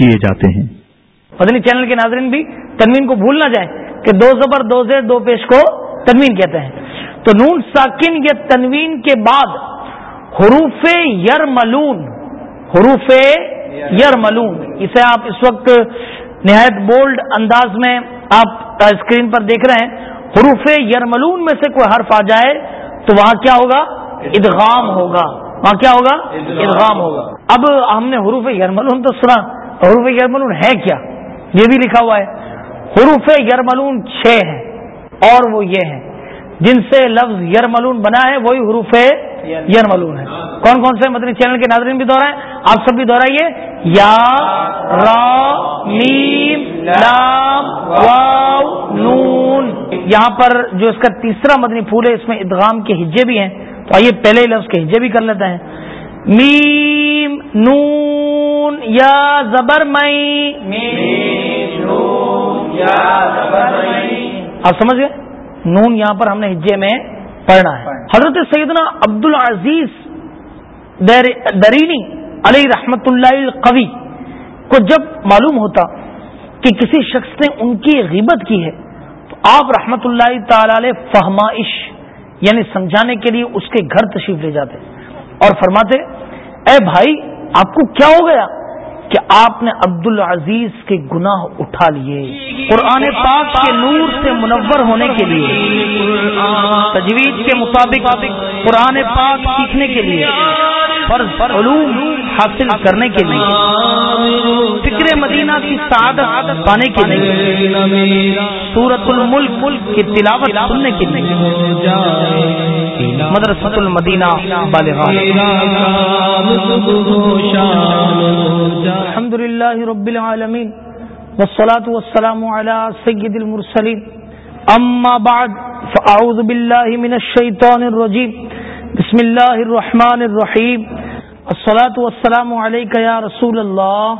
کیے جاتے ہیں۔ مدنی چینل کے ناظرین بھی تنوین کو بھول نہ جائیں کہ دو زبر دو زیر دو پیش کو تنوین کہتے ہیں۔ تو نون ساکن یا تنوین کے بعد حروف یر ملون حروف یر ملون اسے آپ اس وقت نہایت بولڈ انداز میں آپ اسکرین پر دیکھ رہے ہیں۔ حروف یرملون میں سے کوئی حرف آ جائے تو وہاں کیا ہوگا؟ ادغام ہوگا۔ وہاں کیا ہوگا؟ ادغام ہوگا۔ اب ہم نے حروف یرملون تو سنا۔ حروف یرملون ہے کیا؟ یہ بھی لکھا ہوا ہے۔ حروف یرملون چھ ہیں اور وہ یہ ہیں۔ جن سے لفظ یرملون بنا ہے، وہی حروف یرملون ہے کون کون سے؟ مدنی چینل کے ناظرین بھی دہرائیں۔ آپ سب بھی دہرائیے۔ یا، را، میم، لام، واو، نون۔ یہاں پر جو اس کا تیسرا مدنی پھول ہے، اس میں ادغام کے ہجے بھی ہیں۔ تو آئیے پہلے ہی لفظ کے ہجے بھی کر لیتے ہیں۔ میم، نون یا زبر مئی آپ سمجھ گئے نون یہاں پر ہم نے ہجے میں پڑھنا ہے۔ حضرت سیدنا عبد العزیز درینی علی رحمت اللہ القوی کو جب معلوم ہوتا کہ کسی شخص نے ان کی غیبت کی ہے تو آپ رحمت اللہ تعالی علیہ فہمائش یعنی سمجھانے کے لیے اس کے گھر تشریف لے جاتے۔ اور فرماتے اے بھائی آپ کو کیا ہو گیا؟ کہ آپ نے عبد العزیز کے گناہ اٹھا لیے۔ قرآن پاک کے نور سے منور ہونے کے لیے تجویز کے مطابق قرآن پاک سیکھنے کے لیے۔ فرض علوم حاصل کرنے کے لیے۔ فکر مدینہ کی سعادت پانے کے لیے۔ سورت الملک ملک کی تلاوت سننے کے لیے۔ مدرسۃ المدینہ الحمد للہ رب العالمین۔ والصلاة والسلام على سید المرسلین۔ اما بعد، فاعوذ باللہ من الشیطان الرجیم۔ بسم اللہ الرحمن الرحیم۔ الصلاة والسلام عليك يا رسول الله.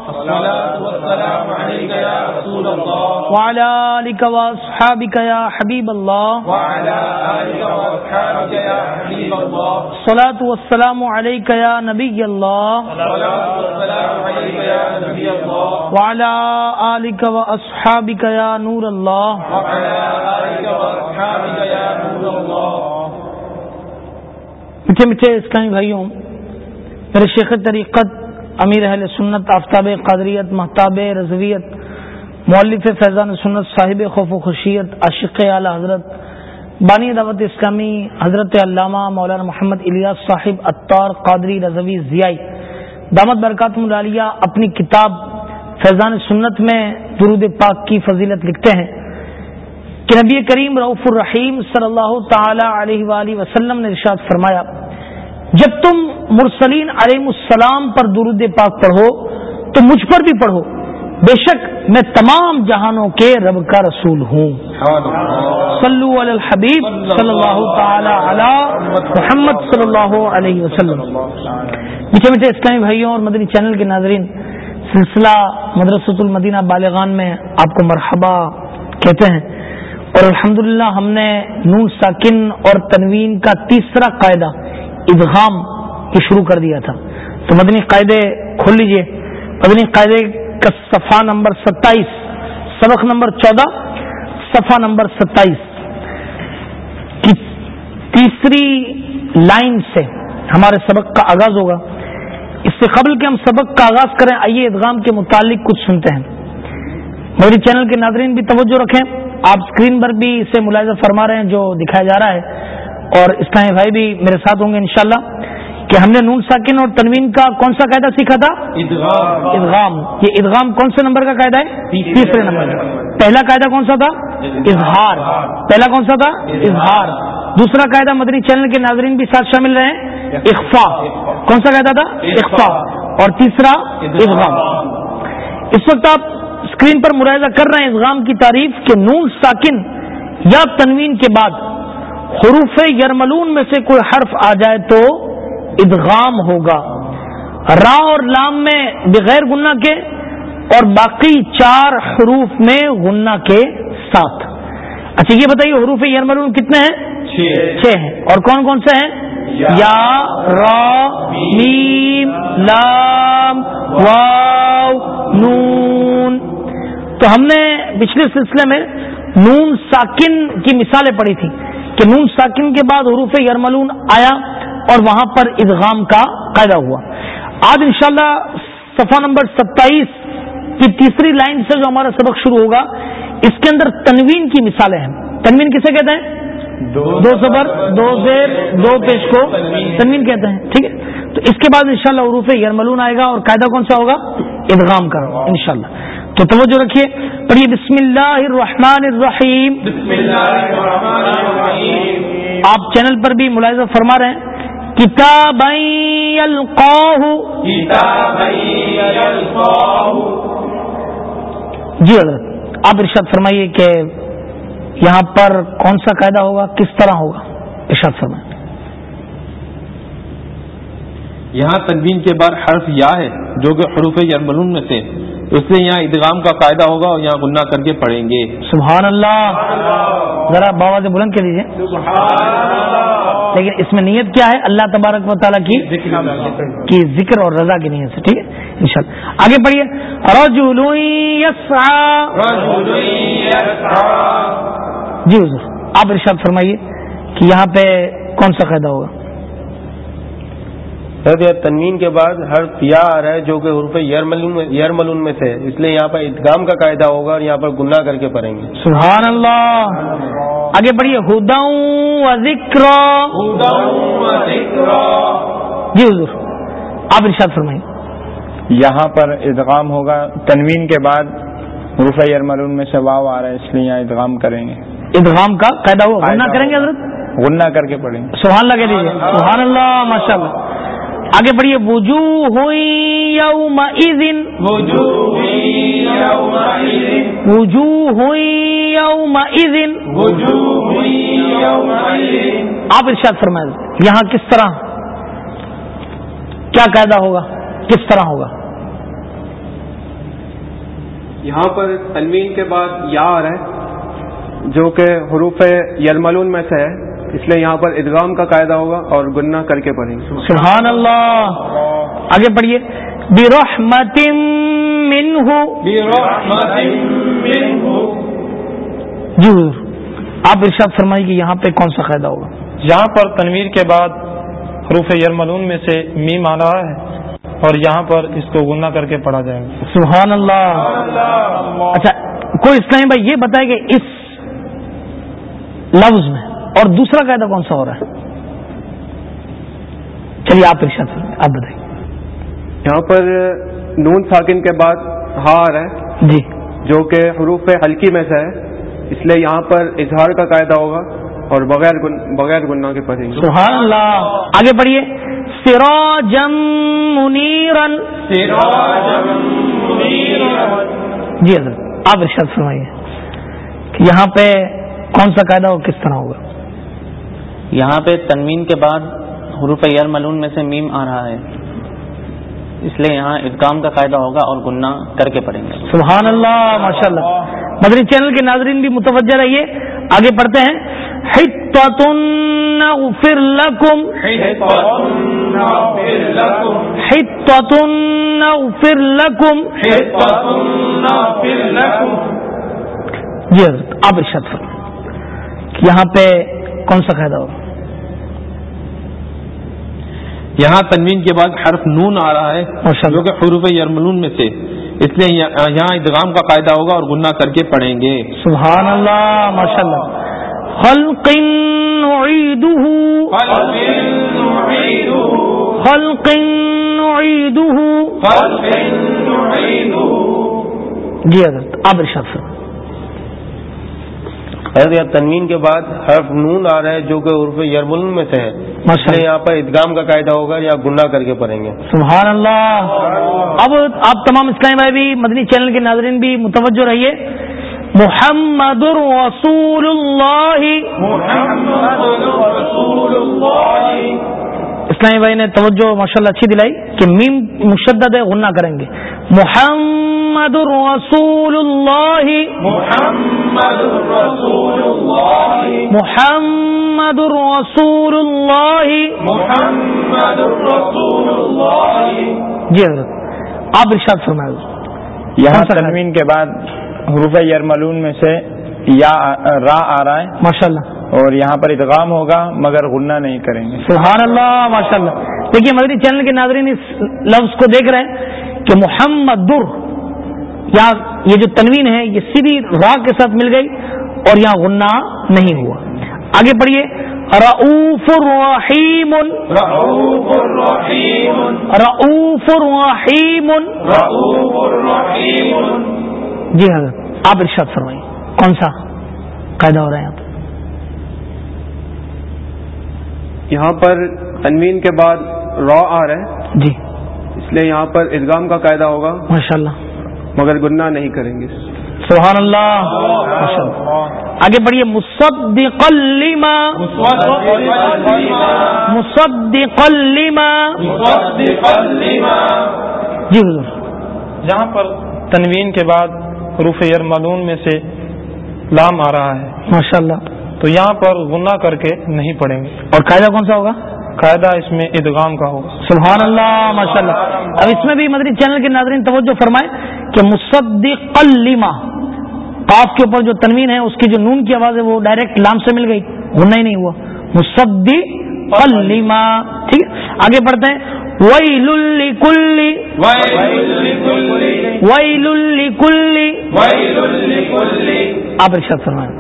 وعلى آلك وأصحابك يا حبيب الله. الصلاة والسلام عليك يا نبي الله. وعلى آلك وأصحابك يا نور الله. میٹھے میٹھے اسکائی بھائیوں میرے شیخ طریقت، امیر اہل سنت، آفتاب قادریت، محتاب رضویت مولف فیضان سنت، صاحب خوف و خشیت عاشق اعلی حضرت، بانی دعوت اسلامی، حضرت علامہ مولانا محمد الیاس صاحب اطار قادری رضوی ضیائی دامت برکات ملالیہ اپنی کتاب فیضان سنت میں درود پاک کی فضیلت لکھتے ہیں کہ نبی کریم رعف الرحیم صلی اللہ تعالی علیہ وآلہ وسلم نے ارشاد فرمایا جب تم مرسلین علیہ السلام پر درود پاک پڑھو، تو مجھ پر بھی پڑھو۔ بے شک میں تمام جہانوں کے رب کا رسول ہوں۔ صلو علی الحبیب صلی اللہ تعالی علی محمد صلی اللہ علیہ وسلم۔ میٹھے میٹھے اسلامی بھائیوں اور مدنی چینل کے ناظرین، سلسلہ مدرسۃ المدینہ بالغان میں آپ کو مرحبا کہتے ہیں۔ اور الحمدللہ ہم نے نون ساکن اور تنوین کا تیسرا قاعدہ ادغام کی شروع کر دیا تھا۔ تو مدنی قاعدے کھول لیجیے۔ مدنی قاعدے کا صفحہ نمبر ستائیس، سبق نمبر چودہ، صفحہ نمبر ستائیس۔ کی تیسری لائن سے ہمارے سبق کا آغاز ہوگا۔ اس سے قبل کہ ہم سبق کا آغاز کریں، آئیے ادغام کے متعلق کچھ سنتے ہیں۔ میری چینل کے ناظرین بھی توجہ رکھیں۔ آپ اسکرین پر بھی اسے ملاحظہ فرما رہے ہیں جو دکھایا جا رہا ہے۔ اور اسلامی بھائی بھی میرے ساتھ ہوں گے انشاءاللہ کہ ہم نے نون ساکن اور تنوین کا کون سا قاعدہ سیکھا تھا؟ ادغام۔ یہ ادغام کون سے نمبر کا قاعدہ ہے؟ تیسرے نمبر۔ پہلا قاعدہ کون سا تھا؟ اظہار۔ پہلا کون سا تھا؟ اظہار۔ دوسرا قاعدہ مدنی چینل کے ناظرین بھی ساتھ شامل رہے ہیں۔ اخفا۔ کون سا قاعدہ تھا؟ اخفا۔ اور تیسرا ادغام اس وقت آپ اسکرین پر ملاحظہ کر رہے ہیں ادغام کی تعریف کہ نون ساکن یا تنوین کے بعد حروف یرملون میں سے کوئی حرف آ جائے تو ادغام ہوگا۔ را اور لام میں بغیر گنا کے اور باقی چار حروف میں گنا کے ساتھ۔ اچھا یہ بتائیے حروف یرملون کتنے ہیں؟ چھ۔ ہیں۔ اور کون کون سے ہیں؟ یا را میم لام واو نون۔ تو ہم نے پچھلے سلسلے میں نون ساکن کی مثالیں پڑھی تھی کہ نون ساکن کے بعد حروف یرملون آیا اور وہاں پر ادغام کا قاعدہ ہوا۔ آج انشاءاللہ صفحہ نمبر ستائیس کی تیسری لائن سے جو ہمارا سبق شروع ہوگا اس کے اندر تنوین کی مثالیں ہیں۔ تنوین کسے کہتے ہیں؟ دو صبر دو زیر دو پیش کو۔ تنوین۔ کہتے ہیں ٹھیک ہے۔ تو اس کے بعد انشاءاللہ عروف یرملون آئے گا اور قاعدہ کون سا ہوگا؟ ادغام کرو انشاءاللہ۔ تو توجہ رکھیے، پڑھیے، بسم اللہ الرحمن الرحیم۔ بسم اللہ آپ چینل پر بھی ملاحظہ فرما رہے ہیں۔ کتاب جی حضرت، آپ ارشاد فرمائیے کہ یہاں پر کون سا قاعدہ ہوگا، کس طرح ہوگا؟ ارشاد فرمائیں۔ یہاں تنوین کے بعد حرف یا ہے، جو کہ حروف یرملون میں سے۔ اس لیے یہاں ادغام کا قاعدہ ہوگا اور یہاں گناہ کر کے پڑھیں گے۔ سبحان اللہ۔ ذرا بابا سے بلند کر دیجیے لیکن اس میں نیت کیا ہے؟ اللہ تبارک و تعالیٰ کی کی ذکر اور رضا کی نیت سے، ٹھیک ہے؟ ان شاء اللہ آگے پڑھیے جی حضور، آپ ارشاد فرمائیے کہ یہاں پہ کون سا قاعدہ ہوگا؟ تنوین کے بعد ہر یا آ رہا ہے جو کہ حروف یرملون میں سے اس لیے یہاں پر ادغام کا قاعدہ ہوگا اور یہاں پر گناہ کر کے پڑھیں گے۔ سبحان اللہ۔ آگے بڑھیے ہداؤں ذکر جی حضور آپ ارشاد فرمائیے یہاں پر ادغام ہوگا۔ تنوین کے بعد حروف یرملون میں سے واو آ رہا ہے اس لیے یہاں ادغام کریں گے۔ ادغام کا قاعدہ ہوگا گناہ کریں گے حضرت؟ غنہ کر کے پڑھیں۔ گے سبحان اللہ کہہ دیجیے سبحان اللہ ماشاء اللہ آگے بڑھیے وجو ہوئی یوم وجو ہوئی یوم آپ ارشاد فرمائے یہاں کس طرح؟ کیا قاعدہ ہوگا؟ کس طرح ہوگا؟ یہاں پر تنوین کے بعد یا آ رہا ہے جو کہ حروف یلملون میں سے ہے۔ اس لیے یہاں پر ادغام کا قاعدہ ہوگا اور گناہ کر کے پڑھیں گے۔ سبحان اللہ۔ آگے پڑھیے برحمت منہ جی آپ ارشاد فرمائیے کہ یہاں پہ کون سا قاعدہ ہوگا؟ یہاں پر تنویر کے بعد حروف یرملون میں سے میم آ رہا ہے اور یہاں پر اس کو گناہ کر کے پڑھا جائے گا۔ سبحان اللہ۔ اچھا کوئی اسلامی بھائی یہ بتائے کہ اس لفظ میں اور دوسرا قاعدہ کون سا ہو رہا ہے؟ چلیے آپ ارشاد آپ بتائیے یہاں پر نون ساکن کے بعد ہا آ رہا ہے۔ جی۔ جو کہ حروف ہلکی میں سے ہے۔ اس لیے یہاں پر اظہار کا قاعدہ ہوگا اور بغیر گن بغیر گناہ کے پڑھیں گے۔ سبحان اللہ۔ آگے بڑھیے سراجم منیرن۔ جی حضرت آپ ارشاد فرمائیے کہ یہاں پہ کون سا قاعدہ ہو کس طرح ہوگا؟ یہاں پہ تنوین کے بعد حروف یر ملون میں سے میم آ رہا ہے۔ اس لیے یہاں ادغام کا قاعدہ ہوگا اور گناہ کر کے پڑیں گے۔ سبحان اللہ ماشاء اللہ مدری چینل کے ناظرین بھی متوجہ رہیے۔ آگے پڑھتے ہیں۔ جی حضرت، آپ ارشاد یہاں پہ کون سا قاعدہ ہوگا؟ یہاں تنوین کے بعد حرف نون آ رہا ہے جو کہ حروف یرملون میں سے۔ اس لیے یہاں ادغام کا قاعدہ ہوگا اور گناہ کر کے پڑھیں گے۔ سبحان اللہ ماشاء اللہ خلق خلق جی حضرت آپ ارشاد فرمائیں حضرت تنوین کے بعد حرف نون آ رہا ہے جو کہ عرف یرمل میں سے ہے۔ یہاں پر ادغام کا قاعدہ ہوگا یا گناہ کر کے پڑھیں گے۔ سبحان اللہ اب آپ تمام اسلام بھائی بھی مدنی چینل کے ناظرین بھی متوجہ رہیے۔ محمد رسول اللہ۔ اسلامی بھائی نے توجہ ماشاء اللہ اچھی دلائی کہ میم مشدد ہے غنہ کریں گے۔ محمد رسول اللہ۔ محمد محمد الرسول اللہ. جی حضرت آپ ارشاد فرمائے. یہاں تنوین کے بعد حروف یرملون میں سے یا را آ رہا ہے. ماشاء اللہ اور یہاں پر ادغام ہوگا مگر غنہ نہیں کریں گے. سبحان اللہ ماشاء اللہ دیکھیے مدری چینل کے ناظرین اس لفظ کو دیکھ رہے ہیں کہ محمد در یا یہ جو تنوین ہے یہ سیدھی را کے ساتھ مل گئی اور یہاں غنہ نہیں ہوا۔ آگے پڑھیے رعوف الرحیم رعوف الرحیم جی حضرت آپ ارشاد فرمائیے کون سا قاعدہ ہو رہا ہے یہاں پہ یہاں پر تنوین کے بعد را آ رہا ہے۔ جی۔ اس لیے یہاں پر ادغام کا قاعدہ ہوگا۔ ماشاء اللہ مگر گناہ نہیں کریں گے۔ سبحان اللہ۔ آگے بڑھیے مصدق لما۔ مصدق لما۔ جی حضور۔ جہاں پر تنوین کے بعد حروف یرملون میں سے لام آ رہا ہے۔ ماشاء اللہ تو یہاں پر غنہ کر کے نہیں پڑیں گے۔ اور قاعدہ کون سا ہوگا؟ قاعدہ اس میں ادغام کا ہوگا۔ سبحان اللہ ماشاء اللہ اب اس میں بھی مدری چینل کے ناظرین توجہ فرمائے کہ مصدق لما قاف کے اوپر جو تنوین ہے اس کی جو نون کی آواز ہے وہ ڈائریکٹ لام سے مل گئی۔ غنہ ہی نہیں ہوا۔ مصدق لما ٹھیک ہے؟ آگے بڑھتے ہیں۔ ویل ویل آپ ارشاد فرمائیں۔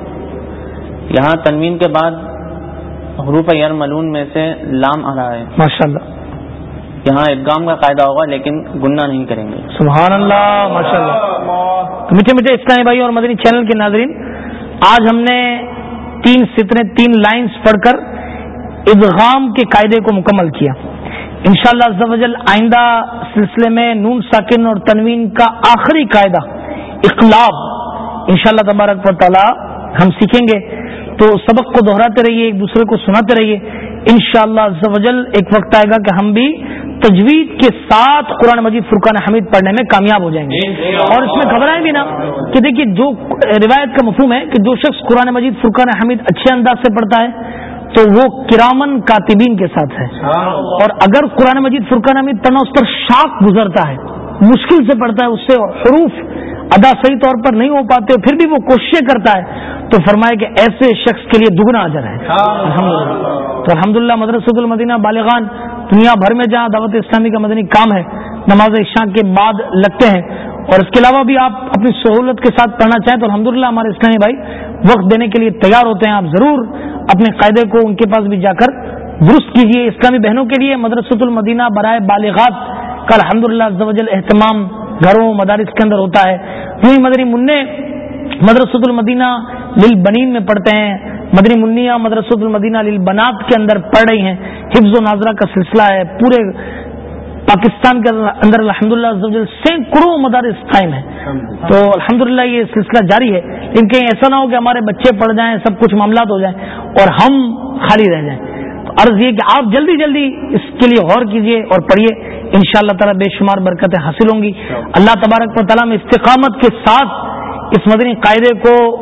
یہاں تنوین کے بعد حروف یرملون میں سے لام آ رہا ہے۔ ماشاء اللہ یہاں ادغام کا قاعدہ ہوگا، لیکن گناہ نہیں کریں گے۔ سبحان اللہ ماشاء اللہ تو میٹھے میٹھے اسلامی بھائی اور مدنی چینل کے ناظرین، آج ہم نے تین سترے تین لائنز پڑھ کر ادغام کے قاعدے کو مکمل کیا۔ انشاءاللہ شاء اللہ آئندہ سلسلے میں نون ساکن اور تنوین کا آخری قاعدہ، اقلاب، انشاءاللہ تبارک و تعالی ہم سیکھیں گے۔ تو سبق کو دہراتے رہیے، ایک دوسرے کو سناتے رہیے۔ انشاءاللہ شاء اللہ ایک وقت آئے گا کہ ہم بھی تجوید کے ساتھ قرآن مجید فرقان حمید پڑھنے میں کامیاب ہو جائیں گے۔ اور اس میں گھبرائیں بھی نا کہ دیکھیے جو روایت کا مفہوم ہے کہ جو شخص قرآن مجید فرقان حمید اچھے انداز سے پڑھتا ہے تو وہ کرامن کاتبین کے ساتھ ہے۔ اور اگر قرآن مجید فرقان حمید پڑھنا اس پر شاک گزرتا ہے، مشکل سے پڑھتا ہے، اس سے حروف ادا صحیح طور پر نہیں ہو پاتے پھر بھی وہ کوششیں کرتا ہے۔ تو فرمائے کہ ایسے شخص کے لیے دگنا اجر ہے۔ الحمدللہ۔ تو الحمدللہ مدرسۃ المدینہ بالغان دنیا بھر میں جہاں دعوت اسلامی کا مدنی کام ہے نماز عشاء کے بعد لگتے ہیں۔ اور اس کے علاوہ بھی آپ اپنی سہولت کے ساتھ پڑھنا چاہیں تو الحمدللہ ہمارے اسلامی بھائی وقت دینے کے لیے تیار ہوتے ہیں۔ آپ ضرور اپنے قاعدے کو ان کے پاس بھی جا کر درست کیجیے اسلامی بہنوں کے لیے مدرسۃ المدینہ برائے بالغات کا الحمد للہ اہتمام گھروں، مدارس کے اندر ہوتا ہے۔ یوں ہی مدنی منع مدرسۃ المدینہ لل بنین میں پڑھتے ہیں۔ مدنی منیا مدرسۃ المدینہ لل بنات کے اندر پڑھ رہی ہیں۔ حفظ و ناظرہ کا سلسلہ ہے۔ پورے پاکستان کے اندر الحمد للہ سینکڑوں مدارس قائم ہیں۔ تو الحمد یہ سلسلہ جاری ہے۔ لیکن کہیں ایسا نہ ہو کہ ہمارے بچے پڑھ جائیں، سب کچھ معاملات ہو جائیں اور ہم خالی رہ جائیں۔ تو عرض یہ کہ آپ جلدی جلدی اس کے لیے غور کیجیے اور پڑھیے ان شاء اللہ تعالیٰ بے شمار برکتیں حاصل ہوں گی۔ اللہ تبارک و تعالیٰ میں استقامت کے ساتھ اس مدنی قاعدے کو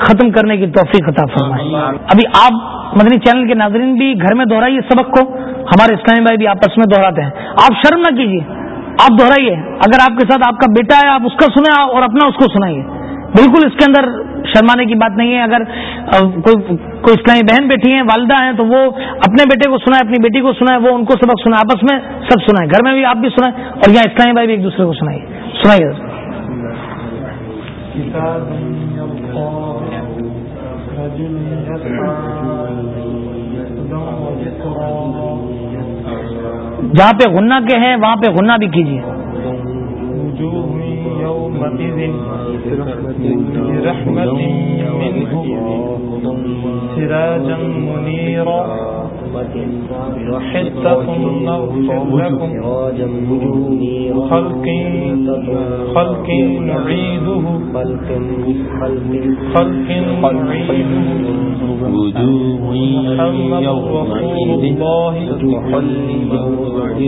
ختم کرنے کی توفیق عطا فرمائے۔ ابھی آپ مدنی چینل کے ناظرین بھی گھر میں دہرائیے سبق کو۔ ہمارے اسلامی بھائی بھی آپس میں دہراتے ہیں۔ آپ شرم نہ کیجیے۔ آپ دہرائیے۔ اگر آپ کے ساتھ آپ کا بیٹا ہے، آپ اس کا سنیں اور اپنا اس کو سنائیے۔ بالکل اس کے اندر شرمانے کی بات نہیں ہے۔ اگر کوئی کوئی اسلامی بہن بیٹھی ہیں، والدہ ہیں، تو وہ اپنے بیٹے کو سنائے، اپنی بیٹی کو سنائے، وہ ان کو سبق سنائے، آپس میں سب سنائے، گھر میں بھی آپ بھی سنائیں اور یہاں اسلامی بھائی بھی ایک دوسرے کو سنائیے۔ سنائیے۔ جہاں پہ غنہ کے ہیں، وہاں پہ غنہ بھی کیجیے۔ يومئذ برحمة منه سراجا منيرا. حتة نغفر لكم خلق خلق نعيده خلق نعيده محمد رسول الله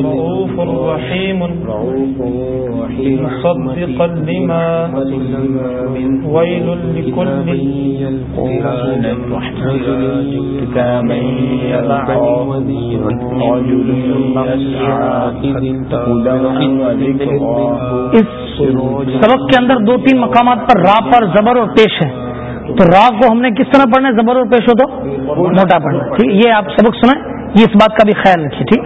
رؤوف رحيم مصدقا لما ويل لكل اس سبق کے اندر دو تین مقامات پر را پر زبر اور پیش ہے۔ تو را کو ہم نے کس طرح پڑھنا ہے؟ زبر اور پیش ہو تو موٹا پڑھنا۔ ٹھیک، یہ آپ سبق سنیں یہ اس بات کا بھی خیال رکھیے ٹھیک؟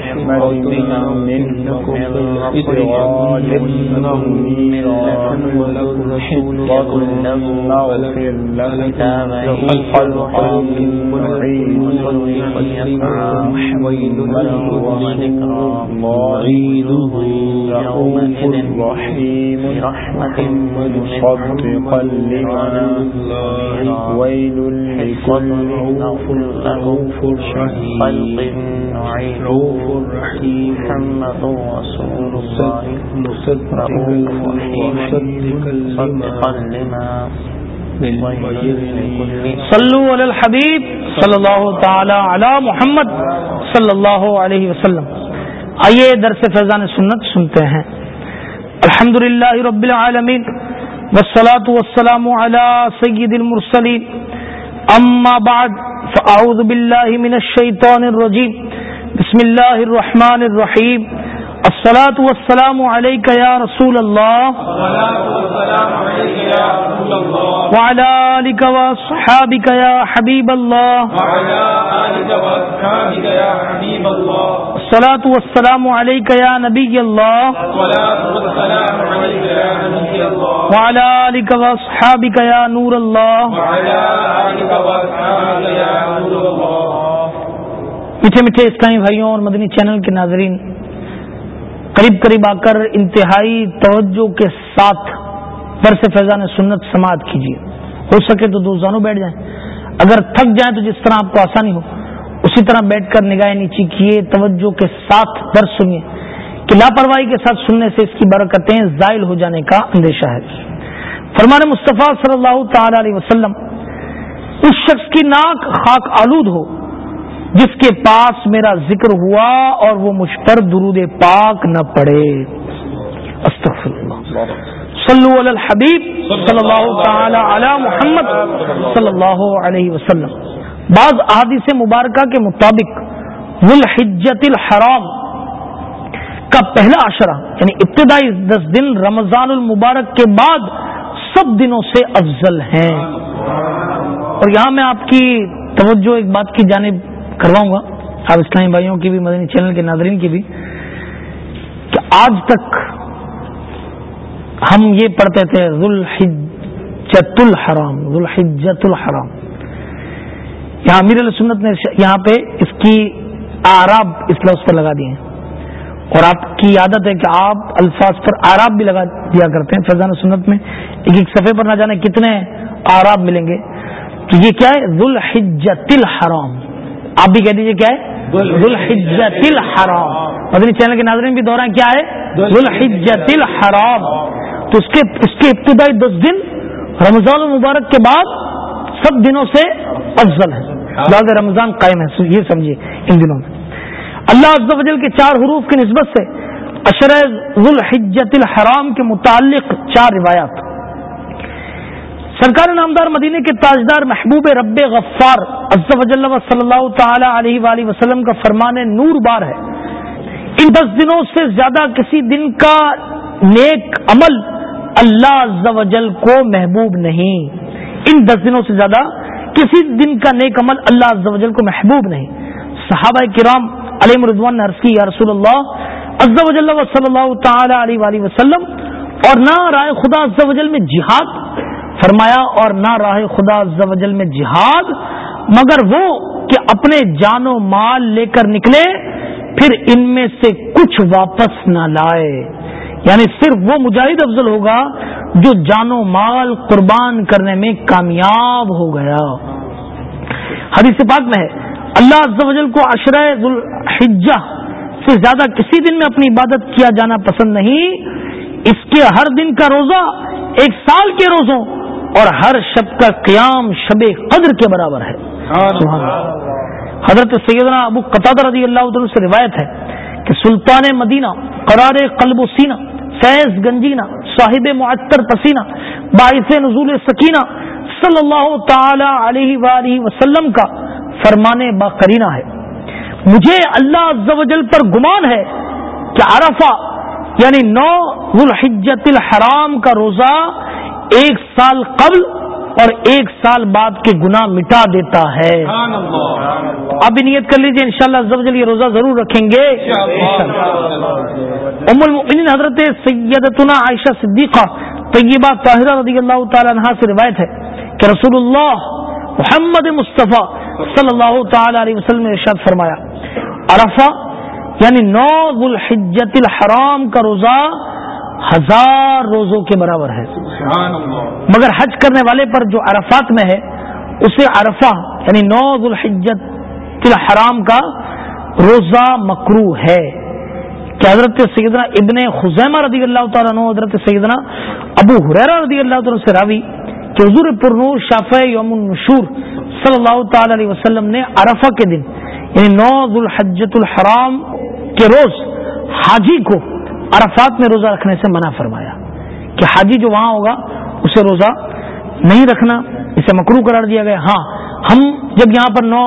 ويل لكل رؤوف رحيم محمد رسول الله رؤوف رحيم مصدقا لما صلو علی الحبیب صلی اللہ تعالی علی محمد صلی اللہ علیہ وسلم۔ آئیے درس فیضان سنت سنتے ہیں۔ الحمد للہ رب العالمین، والصلاة والسلام على سید المرسلین۔ اما بعد فاعوذ باللہ من الشیطان الرجیم بسم اللہ الرحمن الرحیم الصلاة والسلام علیک یا رسول اللہ وعلى آلك وصحابك يا حبيب الله الصلاة والسلام عليك يا نبي الله وعلى آلك وصحابك يا نور الله میٹھے میٹھے اسلامی بھائیوں اور مدنی چینل کے ناظرین، قریب قریب آ کر انتہائی توجہ کے ساتھ درس فیضان سنت سماعت کیجیے۔ ہو سکے تو دو زانوں بیٹھ جائیں۔ اگر تھک جائیں تو جس طرح آپ کو آسانی ہو، اسی طرح بیٹھ کر نگاہیں نیچی کیے، توجہ کے ساتھ درس سنیے۔ کہ لاپرواہی کے ساتھ سننے سے اس کی برکتیں زائل ہو جانے کا اندیشہ ہے۔ فرمان مصطفیٰ صلی اللہ تعالی علیہ وسلم، اس شخص کی ناک خاک آلود ہو جس کے پاس میرا ذکر ہوا اور وہ مجھ پر درود پاک نہ پڑے۔ استغفر اللہ صلو علی الحبیب صلی اللہ تعالی علی محمد صلی اللہ علیہ وسلم۔ بعض احادیث مبارکہ کے مطابق ذوالحجت الحرام کا پہلا عشرہ یعنی ابتدائی دس دن رمضان المبارک کے بعد سب دنوں سے افضل ہیں۔ اور یہاں میں آپ کی توجہ ایک بات کی جانب کرواؤں گا آپ اسلامی بھائیوں کی بھی، مدنی چینل کے ناظرین کی بھی، کہ آج تک ہم یہ پڑھتے تھے ذوالحجت الحرام ذوالحجت الحرام یہاں امیر السنت نے یہاں پہ اس کی آراب اس لفظ پر لگا دیے ہیں۔ اور آپ کی عادت ہے کہ آپ الفاظ پر آراب بھی لگا دیا کرتے ہیں فیضان سنت میں۔ ایک ایک صفحے پر نہ جانے کتنے آراب ملیں گے۔ تو یہ کیا ہے؟ ذوالحجت الحرام آپ بھی کہہ دیجیے کیا ہے؟ ذوالحجت الحرام۔ مدنی چینل کے ناظرین بھی دوران کیا ہے؟ ذوالحجت الحرام۔ تو اس کے اس کے ابتدائی دس دن رمضان المبارک کے بعد سب دنوں سے افضل ہے بعد رمضان قائم ہے۔ یہ سمجھیے ان دنوں میں۔ اللہ عز و جل کے چار حروف کی نسبت سے اشر ذوالحجت الحرام کے متعلق چار روایات۔ سرکار نامدار مدینے کے تاجدار محبوب رب غفار عز و جل و صلی اللہ تعالی علیہ وآلہ وسلم کا فرمان نور بار ہے۔ ان دس دنوں سے زیادہ کسی دن کا نیک عمل اللہ عز و جل کو محبوب نہیں۔ ان دس دنوں سے زیادہ کسی دن کا نیک عمل اللہ عز و جل کو محبوب نہیں۔ صحابہ کرام علیہ مردوان نے عرض کی، یا رسول اللہ، عز و جل و صلی اللہ تعالی علیہ وآلہ وسلم، اور نہ رائے خدا عز و جل میں جہاد فرمایا اور نہ راہ خدا عز و جل میں جہاد، مگر وہ کہ اپنے جان و مال لے کر نکلے، پھر ان میں سے کچھ واپس نہ لائے۔ یعنی صرف وہ مجاہد افضل ہوگا جو جان و مال قربان کرنے میں کامیاب ہو گیا۔ حدیث پاک میں ہے، اللہ عز و جل کو عشرہ ذوالحجہ سے زیادہ کسی دن میں اپنی عبادت کیا جانا پسند نہیں، اس کے ہر دن کا روزہ، ایک سال کے روزوں اور ہر شب کا قیام شب قدر کے برابر ہے۔ حضرت سیدنا ابو قطع رضی اللہ عنہ سے روایت ہے کہ سلطان مدینہ قرار قلب و سینہ فیض گنجینا صاحب معطر پسینہ باعث نزول سکینہ صلی اللہ تعالی علیہ وآلہ وسلم کا فرمانے با کرینہ ہے۔ مجھے اللہ عز و جل پر گمان ہے کہ عرفہ یعنی نو ذوالحجت الحرام کا روزہ ایک سال قبل اور ایک سال بعد کے گناہ مٹا دیتا ہے۔ اب نیت کر لیجیے انشاءاللہ شاء اللہ یہ روزہ ضرور رکھیں گے۔ ام المؤمنین حضرت سیدتنا عائشہ صدیقہ طیبہ طاہرہ رضی اللہ تعالی عنہ سے روایت ہے کہ رسول اللہ محمد مصطفیٰ صلی اللہ تعالی علیہ وسلم نے ارشاد فرمایا عرفہ یعنی نو الحجت الحرام کا روزہ ہزار روزوں کے برابر ہے۔ مگر حج کرنے والے پر جو عرفات میں ہے اسے عرفہ یعنی نو الحجت الحرام کا روزہ مکرو ہے۔ کہ حضرت سیدنا ابن خزیمہ رضی اللہ تعالیٰ عنہ حضرت سیدنا ابو حریرہ رضی اللہ تعالیٰ سے راوی کہ حضور پرنور شاف یوم النشور صلی اللہ تعالی علیہ وسلم نے عرفہ کے دن یعنی نو الحجت الحرام کے روز حاجی کو عرفات میں روزہ رکھنے سے منع فرمایا کہ حاجی جو وہاں ہوگا اسے روزہ نہیں رکھنا اسے مکرو قرار دیا گیا۔ ہاں ہم جب یہاں پر نو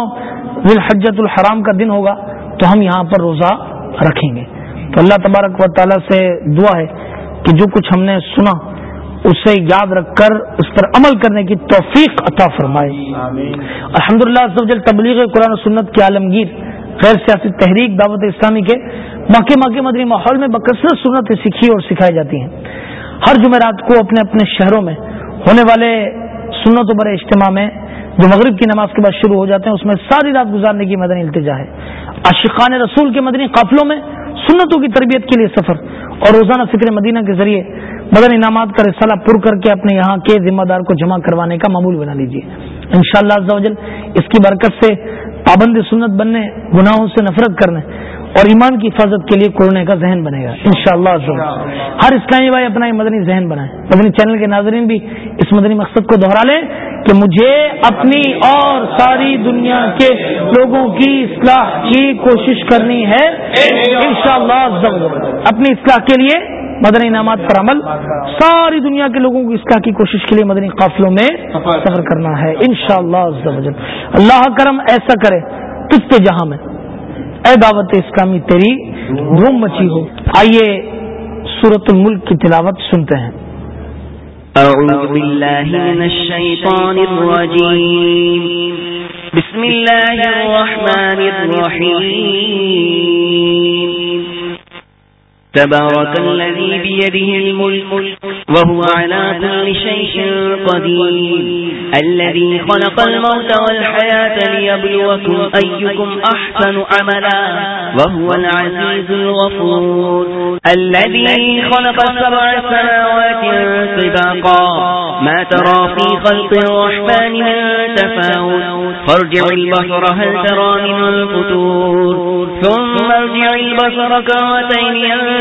حجت الحرام کا دن ہوگا تو ہم یہاں پر روزہ رکھیں گے۔ تو اللہ تبارک و تعالیٰ سے دعا ہے کہ جو کچھ ہم نے سنا اسے یاد رکھ کر اس پر عمل کرنے کی توفیق عطا فرمائے۔ الحمد للہ تبلیغ قرآن و سنت کے عالمگیر غیر سیاسی تحریک دعوت اسلامی کے موقع موقع مدنی ماحول میں بکثرت سنتیں سیکھی اور سکھائی جاتی ہیں۔ ہر جمعرات کو اپنے اپنے شہروں میں ہونے والے سنت و بڑے اجتماع میں جو مغرب کی نماز کے بعد شروع ہو جاتے ہیں، اس میں ساری رات گزارنے کی مدنی التجا ہے۔ عاشقان رسول کے مدنی قافلوں میں سنتوں کی تربیت کے لیے سفر اور روزانہ فکر مدینہ کے ذریعے مدن انعامات کا رسالہ پر کر کے اپنے یہاں کے ذمہ دار کو جمع کروانے کا معمول بنا لیجیے ان شاء اللہ اس کی برکت سے پابند سنت بننے، گناہوں سے نفرت کرنے اور ایمان کی حفاظت کے لیے کوڑنے کا ذہن بنے گا ان شاء اللہ ہر اسلامی بھائی اپنا یہ مدنی ذہن بنائے، مدنی چینل کے ناظرین بھی اس مدنی مقصد کو دوہرا لیں کہ مجھے اپنی اور ساری دنیا کے لوگوں کی اصلاح کی کوشش کرنی ہے ان شاء اللہ اپنی اصلاح کے لیے مدنی انعامات پر عمل، ساری دنیا کے لوگوں کی اصلاح کی کوشش کے لیے مدنی قافلوں میں سفر کرنا ہے ان شاء اللہ اللہ کرم ایسا کرے، تجھ جہاں میں۔ اے دعوت اسلامی، تیری دھوم مچی ہو۔ آئیے سورت الملک کی تلاوت سنتے ہیں۔ اعوذ باللہ من الشیطان الرجیم۔ بسم اللہ الرحمن الرحیم۔ تبارك الذي بيده الملك، وهو على كل شيء قدير، الذي خلق الموت والحياة ليبلوكم أيكم أحسن عملا، وهو العزيز الغفور، الذي خلق سبع سماوات طباقا، ما ترى في خلق الرحمن من تفاوت، فارجع البصر هل ترى من الفتور، ثم ارجع البصر كرتين ينفر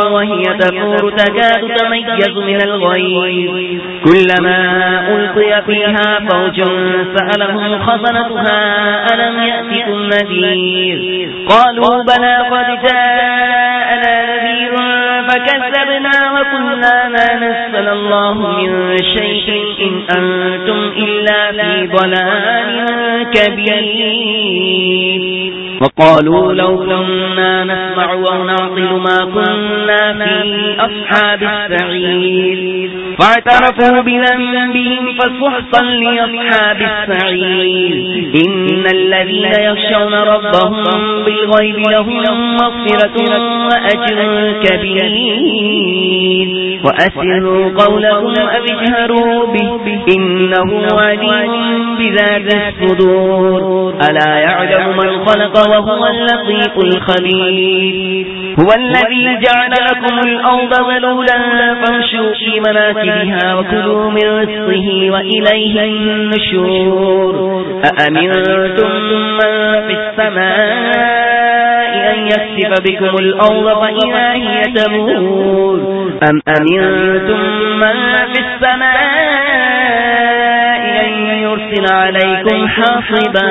شهيقا وهي تفور تكاد تميز من الغير كلما ألقي فيها فوج سألهم خزنتها، ألم يأتكم نذير قالوا بلى قد جاءنا نذير فكذبنا وقلنا ما نسل الله من شيء إن أنتم إلا في ضلال كبير. وقالوا لو كنا نسمع أو نعقل ما كنا في أصحاب السعير. فاعترفوا بذنبهم فسحقا لأصحاب السعير. إن الذين يخشون ربهم بالغيب لهم مغفرة وأجر كبير. وأسروا قولهم أو اجهروا به. إنه عليم بذات الصدور. ألا يعلم من خلق وهو اللطيف الخبير. هو الذي جعل لكم الأرض ذلولا فامشوا في مناكبها وكلوا من رزقه وإليه النشور. أأمنتم من في السماء أن يكسف بكم الأرض فإذا هي تمور؟ أم أمنتم من في السماء أن يرسل عليكم حاصبا؟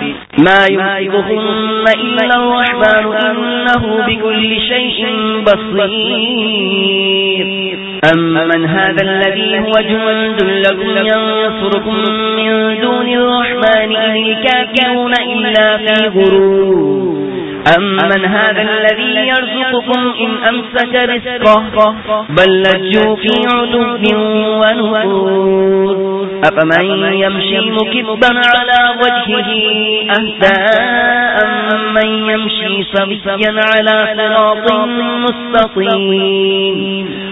ما يمسكهن إلا الرحمن إنه بكل شيء بصير. أمن هذا الذي هو جند لكم ينصركم من دون الرحمن إن الكافرون إلا في غرور. أمن هذا الذي يرزقكم إن أمسك رزقه بل لجوا في عدو ونفور أفمن يمشي مكبا على وجهه أهدى أمن يمشي صبيا على صراط مستقيم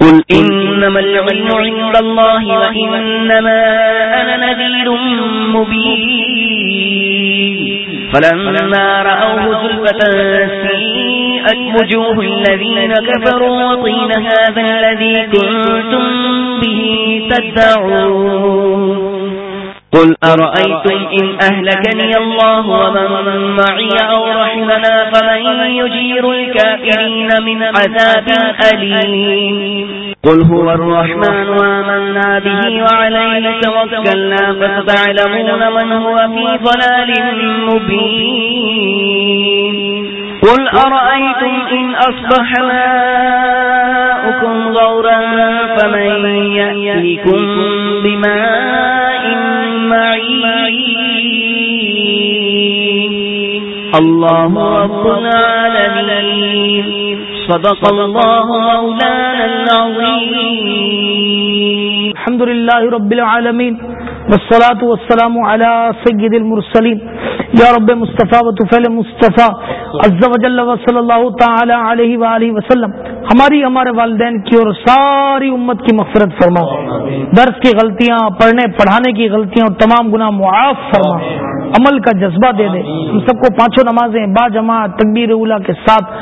قل إنما العلم عند الله وإنما أنا نذير مبين. فلما رأوه زلفة سيئت وجوه الذين كفروا وطين هذا الذي كنتم به تدعون. قل أرأيتم إن أهلكني الله ومن معي أو رحمنا فمن يجير الكافرين من عذاب أليم. قل هو الرحمن وآمنا به وعليه توكلنا فستعلمون من هو في ضلال مبين. قل أرأيتم إن أصبح ماؤكم غورا فمن يأتيكم بماء معين؟ الله رب العالمين. صدق الله مولانا العظيم. الحمد لله رب العالمين والصلاة والسلام على سيد المرسلين یا رب مصطفیٰ و طفیل مصطفیٰ. عز و جل و صلی اللہ تعالی علیہ وآلہ وسلم ہماری ہمارے والدین کی اور ساری امت کی مغفرت فرما. درس کی غلطیاں پڑھنے پڑھانے کی غلطیاں اور تمام گناہ معاف فرما. عمل کا جذبہ دے دے۔ ہم سب کو پانچوں نمازیں با جماعت تکبیر اولا کے ساتھ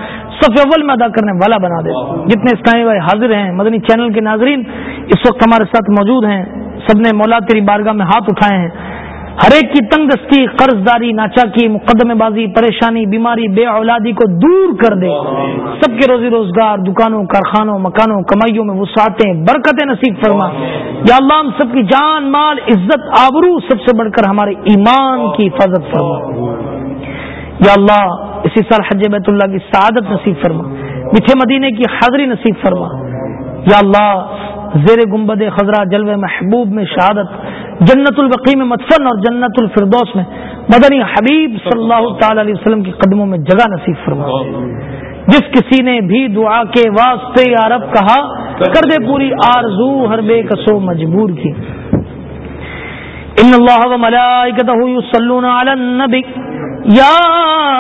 صف اول میں ادا کرنے والا بنا دے۔ جتنے اسلامی بھائی حاضر ہیں مدنی چینل کے ناظرین اس وقت ہمارے ساتھ موجود ہیں۔ سب نے مولا تیری بارگاہ میں ہاتھ اٹھائے ہیں۔ ہر ایک کی تنگ دستی قرض داری ناچا کی مقدمے بازی، پریشانی، بیماری، بے اولادی کو دور کر دے۔ سب کے روزی روزگار، دکانوں، کارخانوں، مکانوں، کمائیوں میں وسعتیں، برکتیں نصیب فرما۔ یا اللہ، ہم سب کی جان، مال، عزت، آبرو سب سے بڑھ کر ہمارے ایمان کی حفاظت فرما۔ یا اللہ، اسی سال حج بیت اللہ کی سعادت نصیب فرما۔ میٹھے مدینے کی حاضری نصیب فرما۔ یا اللہ زیر گنبد خزرہ جلوے محبوب میں شہادت، جنت البقی میں مدفن اور جنت الفردوس میں۔ مدنی حبیب صلی اللہ تعالی علیہ وسلم کے قدموں میں جگہ نصیب فرما۔ جس کسی نے بھی دعا کے واسطے عرب کہا، کر دے پوری آرزو، ہر بے کسو مجبور کی۔ ان اللہ و ملائکتہ یصلون علی النبی۔ یا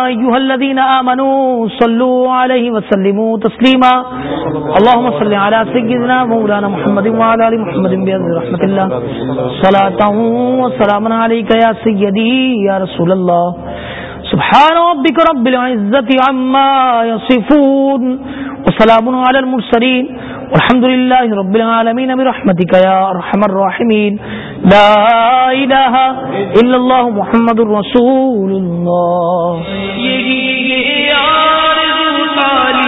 ایها الذین آمنوا صلو علیہ وسلموا تسلیما. اللہم صلی علی سیدنا مولانا محمد وعلا علی محمد بعز رحمت اللہ. صلاۃ و سلام علیکہ یا سیدی یا رسول اللہ. سبحان ربك رب العزة عما يصفون وسلام على المرسلين والحمد لله رب العالمين برحمتك يا أرحم الراحمين. لا إله إلا الله محمد رسول الله. یہی آرزو تعلیم